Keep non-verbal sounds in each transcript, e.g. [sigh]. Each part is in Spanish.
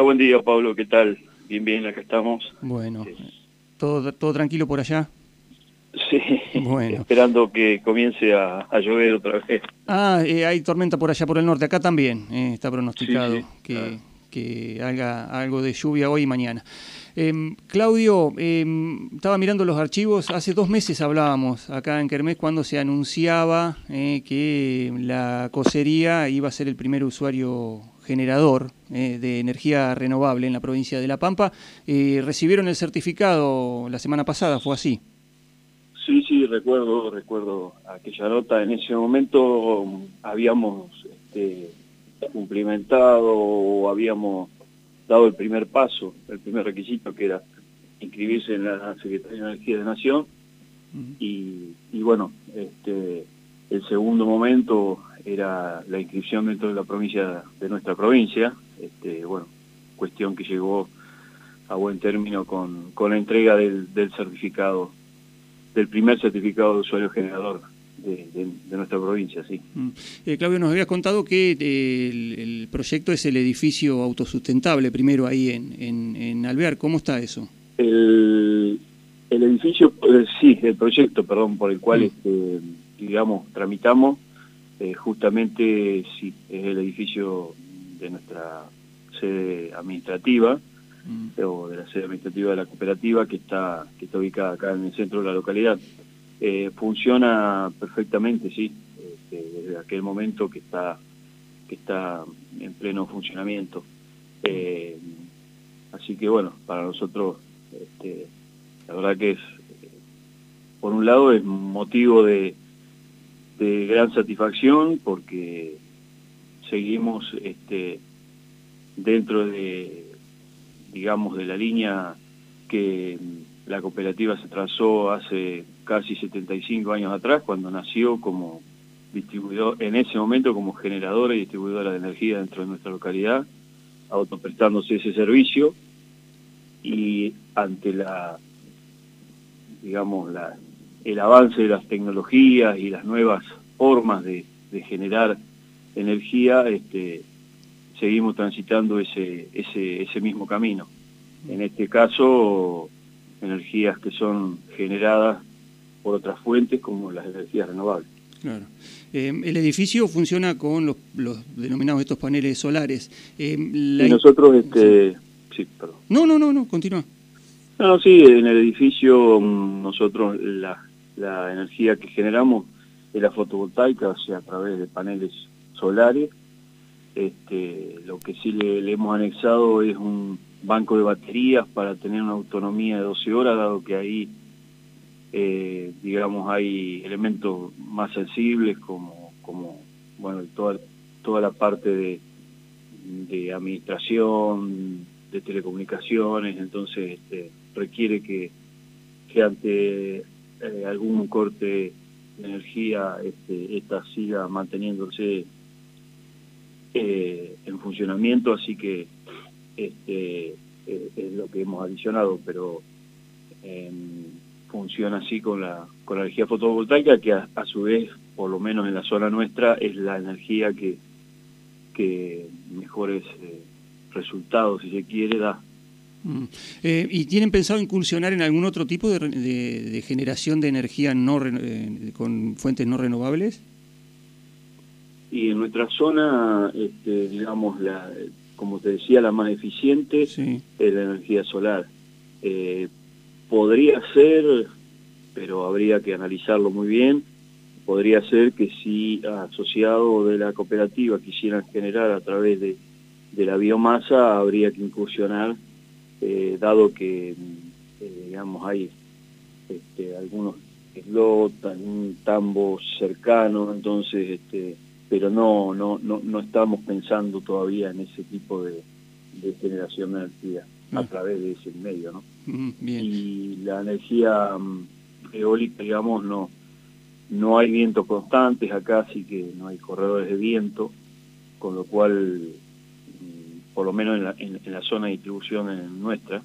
Hola, buen día Pablo, ¿qué tal? Bien, bien, acá estamos. Bueno, ¿todo, todo tranquilo por allá? Sí, bueno. esperando que comience a, llover otra vez. Ah, eh, hay tormenta por allá por el norte, acá también eh, está pronosticado que, que haga algo de lluvia hoy y mañana. Em, Claudio, em, estaba mirando los archivos, hace dos meses hablábamos acá en Kermés cuando se anunciaba eh, que la cosería iba a ser el primer usuario generador eh, de energía renovable en la provincia de La Pampa. Eh, recibieron el certificado la semana pasada, ¿fue así? Sí, sí, recuerdo, recuerdo aquella nota. En ese momento um, habíamos este, cumplimentado o habíamos dado el primer paso, el primer requisito que era inscribirse en la Secretaría de Energía de Nación y, bueno, este, el segundo momento era la inscripción dentro de la provincia, de nuestra provincia, este, bueno, cuestión que llegó a buen término con, con la entrega del, del certificado, del primer certificado de usuario generador de, nuestra provincia, sí. Mm. Eh, Claudio, nos habías contado que eh, el, proyecto es el edificio autosustentable, primero ahí en, en, Alvear. ¿Cómo está eso? El, edificio, eh, sí, el proyecto, perdón, por el cual, mm. este, digamos, tramitamos, justamente, sí, es el edificio de nuestra sede administrativa, mm. o de la sede administrativa de la cooperativa que está, que está ubicada acá en el centro de la localidad. Eh, funciona perfectamente, sí, este, desde aquel momento que está, que está en pleno funcionamiento. Eh, así que bueno, para nosotros, este, la verdad que es, por un lado es motivo de, de gran satisfacción porque seguimos este, dentro de, digamos, de la línea que la cooperativa se trazó hace casi 75 años atrás, cuando nació como distribuidor, en ese momento como generadora y distribuidora de energía dentro de nuestra localidad, autoprestándose ese servicio. Y ante la, digamos, la, el avance de las tecnologías y las nuevas formas de, de generar energía, este, seguimos transitando ese, ese, ese mismo camino. En este caso, energías que son generadas por otras fuentes como las energías renovables. Claro. Eh, el edificio funciona con los, denominados estos paneles solares. Eh, y nosotros, este, sí. perdón. No, no, no, no, continúa. No, sí, en el edificio mm, nosotros la, la energía que generamos es la fotovoltaica, o sea, a través de paneles solares. Este, lo que sí le hemos anexado es un banco de baterías para tener una autonomía de 12 horas, dado que ahí, eh, digamos, hay elementos más sensibles como, como bueno, toda, toda la parte de, de administración, de telecomunicaciones, entonces este, requiere que, que ante eh, algún corte de energía este, esta siga manteniéndose eh, en funcionamiento, así que este, eh, es lo que hemos adicionado, pero em, funciona así con la, con la energía fotovoltaica, que a, su vez, por lo menos en la zona nuestra, es la energía que, que mejores eh, resultados, si se quiere, da. Mm. Eh, ¿Y tienen pensado incursionar en algún otro tipo de, de, generación de energía no con fuentes no renovables? Y en nuestra zona, este, digamos, la, como te decía, la más eficiente es la energía solar. Eh, podría ser, pero habría que analizarlo muy bien, podría ser que si asociado de la cooperativa quisieran generar a través de, la biomasa, habría que incursionar, eh, dado que, eh, digamos, hay este, algunos eslotas, un tambo cercano, entonces... este pero no, no, no, no estamos pensando todavía en ese tipo de, generación de energía a mm. través de ese medio, ¿no? Mm, y la energía mm, eólica, digamos, no, no hay vientos constantes acá, así que no hay corredores de viento, con lo cual, por lo menos en la, en, la zona de distribución nuestra,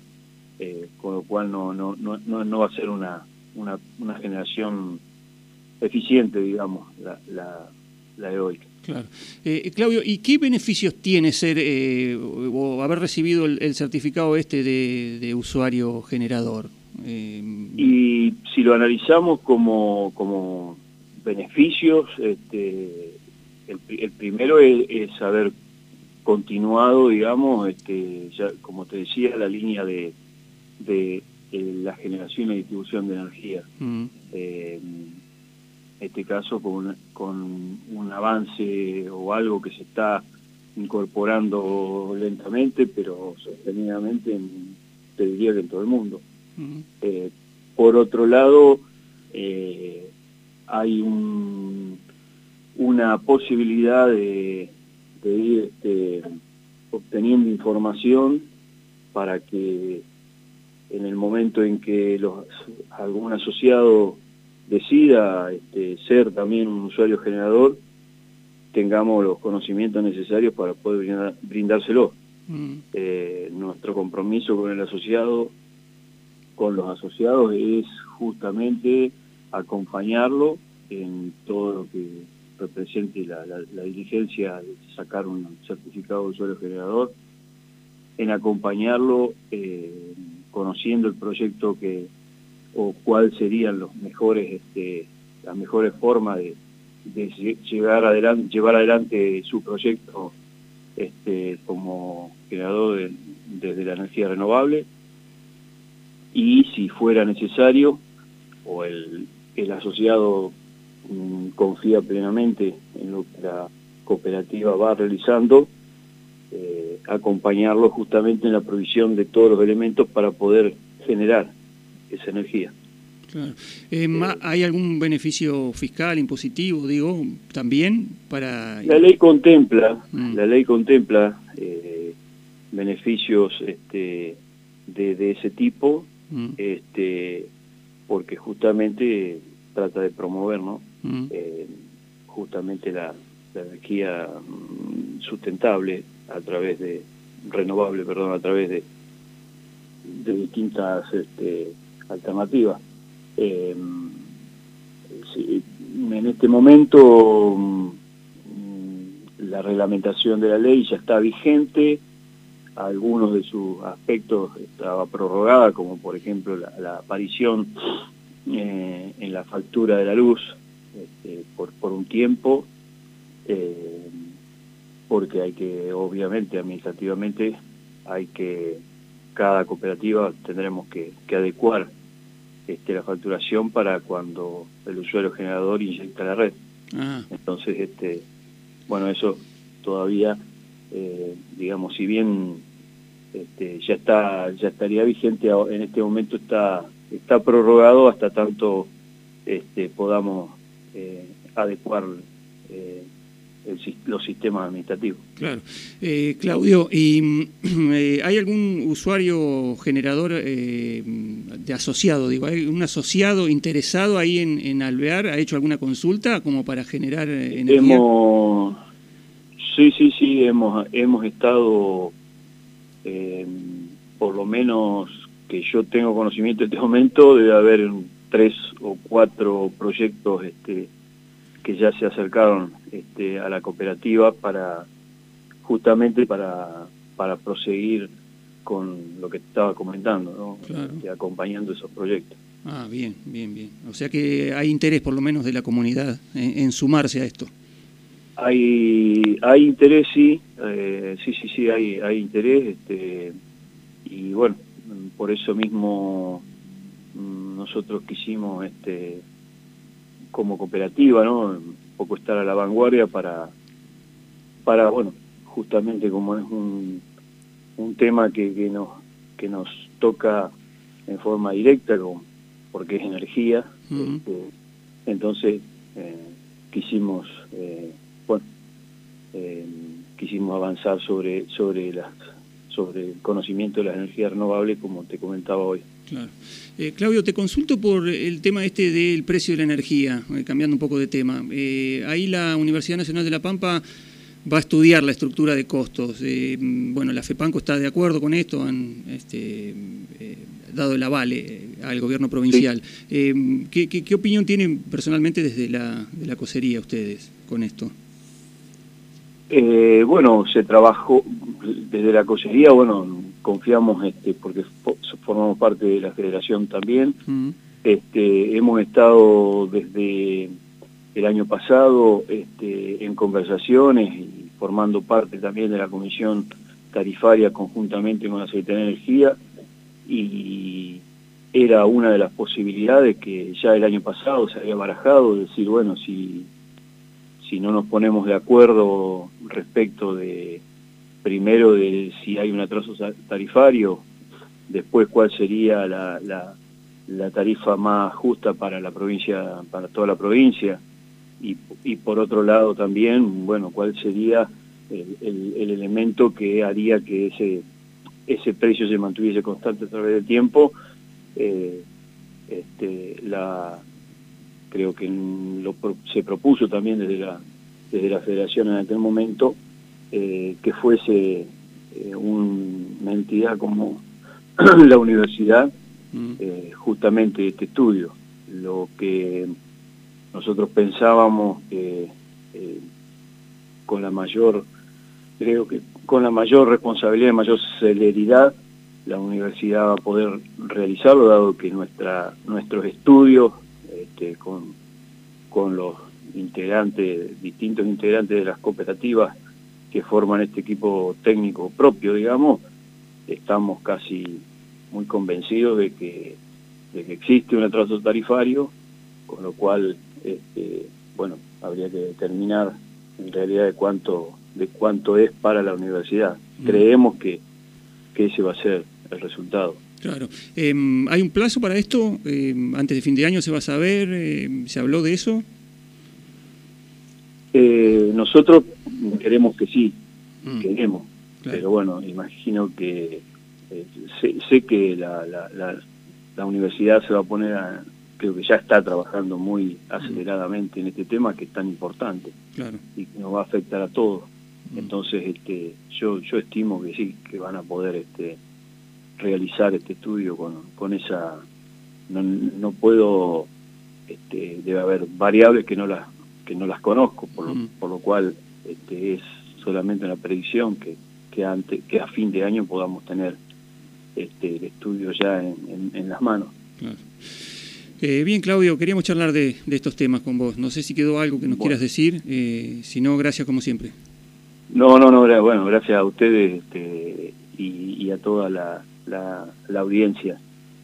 eh, con lo cual no, no, no, no, va a ser una, una, una generación eficiente, digamos, la, la, la eólica. Claro. Eh, Claudio, ¿y qué beneficios tiene ser eh, o haber recibido el, certificado este de, usuario generador? Eh, y si lo analizamos como, como beneficios, este, el, primero es, haber continuado, digamos, este, ya, como te decía, la línea de, de, la generación y distribución de energía. Mm este caso con, con un avance o algo que se está incorporando lentamente, pero sostenidamente, en, te diría que en todo el mundo. Eh, por otro lado, eh, hay un, una posibilidad de, ir este, obteniendo información para que en el momento en que los, algún asociado decida este, ser también un usuario generador, tengamos los conocimientos necesarios para poder brindárselo. Mm. Eh, nuestro compromiso con el asociado, con los asociados, es justamente acompañarlo en todo lo que represente la, diligencia de sacar un certificado de usuario generador, en acompañarlo eh, conociendo el proyecto que, o cuáles serían los mejores, este, las mejores formas de, llegar adelante, llevar adelante su proyecto este, como generador desde la energía renovable. Y si fuera necesario o el, el asociado confía plenamente en lo que la cooperativa va realizando, eh, acompañarlo justamente en la provisión de todos los elementos para poder generar esa energía. Claro. Eh, ¿Hay algún beneficio fiscal, impositivo, digo, también para...? La ley contempla, mm. la ley contempla eh, beneficios este, de, ese tipo, mm. este, porque justamente trata de promover, ¿no? Mm. Eh, justamente la, energía sustentable a través de, renovable, perdón, a través de, de distintas este, alternativa. Eh, en este momento mm, la reglamentación de la ley ya está vigente, algunos de sus aspectos estaba prorrogada, como por ejemplo la, aparición eh, en la factura de la luz este, por, por, un tiempo, eh, porque hay que, obviamente, administrativamente, hay que cada cooperativa tendremos que, adecuar este, la facturación para cuando el usuario generador inyecta la red. Ah. Entonces, este, bueno, eso todavía, eh, digamos, si bien este, ya está, ya estaría vigente, en este momento está, está prorrogado hasta tanto este, podamos eh, adecuar eh, los sistemas administrativos. Claro. Eh, Claudio, ¿y, [clears throat] eh, ¿hay algún usuario generador eh, de asociado? Digo, ¿hay un asociado interesado ahí en, Alvear? ¿Ha hecho alguna consulta como para generar energía? Hemos, sí, sí, sí, hemos, hemos estado, por lo menos que yo tengo conocimiento en este momento, debe haber tres o cuatro proyectos este, que ya se acercaron este, a la cooperativa para justamente para, para proseguir con lo que estaba comentando, ¿no? Este, acompañando esos proyectos. Ah, bien, bien, bien. O sea que hay interés por lo menos de la comunidad en, sumarse a esto. Hay, hay interés, sí, eh, sí, sí, sí, hay, hay interés, este, y bueno, por eso mismo mm, nosotros quisimos este, como cooperativa, ¿no? Un poco estar a la vanguardia para, para bueno, justamente como es un, un tema que, que, nos, que nos toca en forma directa, porque es energía, este, entonces eh, quisimos, eh, bueno, eh, quisimos avanzar sobre, sobre, las, sobre el conocimiento de las energías renovables, como te comentaba hoy. Claro. Eh, Claudio, te consulto por el tema este del precio de la energía, eh, cambiando un poco de tema. Eh, ahí la Universidad Nacional de La Pampa va a estudiar la estructura de costos. bueno, la FEPANCO está de acuerdo con esto, han este, dado el avale al gobierno provincial. ¿qué, opinión tienen personalmente desde la, de la cosería ustedes con esto? Eh, bueno, se trabajó desde la cochería, bueno, confiamos este, porque formamos parte de la federación también. Mm. Este, hemos estado desde el año pasado este, en conversaciones y formando parte también de la comisión tarifaria conjuntamente con la Secretaría de Energía y era una de las posibilidades que ya el año pasado se había barajado, decir, bueno, si si no nos ponemos de acuerdo respecto de, primero, de si hay un atraso tarifario, después cuál sería la, la, tarifa más justa para la provincia, para toda la provincia, y, y por otro lado también, bueno, cuál sería el, el, elemento que haría que ese, ese precio se mantuviese constante a través del tiempo, eh, este, la, creo que lo, se propuso también desde la, desde la federación en aquel momento eh, que fuese eh, una entidad como [clears throat] la universidad mm. eh, justamente este estudio. Lo que nosotros pensábamos que con la mayor, creo que con la mayor responsabilidad y mayor celeridad la universidad va a poder realizarlo, dado que nuestra, nuestros estudios este, con, con los integrantes, distintos integrantes de las cooperativas que forman este equipo técnico propio, digamos, estamos casi muy convencidos de que, de que existe un atraso tarifario, con lo cual, este, bueno, habría que determinar en realidad de cuánto, de cuánto es para la universidad. Mm. Creemos que, que ese va a ser el resultado. Claro. Em, ¿Hay un plazo para esto? Em, ¿Antes de fin de año se va a saber? Em, ¿Se habló de eso? Eh, nosotros queremos que sí, mm. queremos. Pero bueno, imagino que eh, sé, que la, la, la, universidad se va a poner a, creo que ya está trabajando muy aceleradamente en este tema que es tan importante y que nos va a afectar a todos. Mm. Entonces, este, yo, yo estimo que sí, que van a poder este, realizar este estudio con, con esa... No, no puedo, este, debe haber variables que no las, que no las conozco, por, lo, por lo cual este, es solamente una predicción que, que, antes, que a fin de año podamos tener este, el estudio ya en, en, las manos. Eh, bien, Claudio, queríamos charlar de, de, estos temas con vos. No sé si quedó algo que nos quieras decir, eh, si no, gracias como siempre. No, no, no, bueno, gracias a ustedes este, y, a toda la, la, audiencia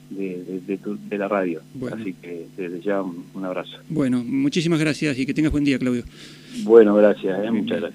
de, de, la radio. Así que desde ya un, abrazo. Bueno, muchísimas gracias y que tengas buen día, Claudio. Bueno, gracias, eh, muchas gracias.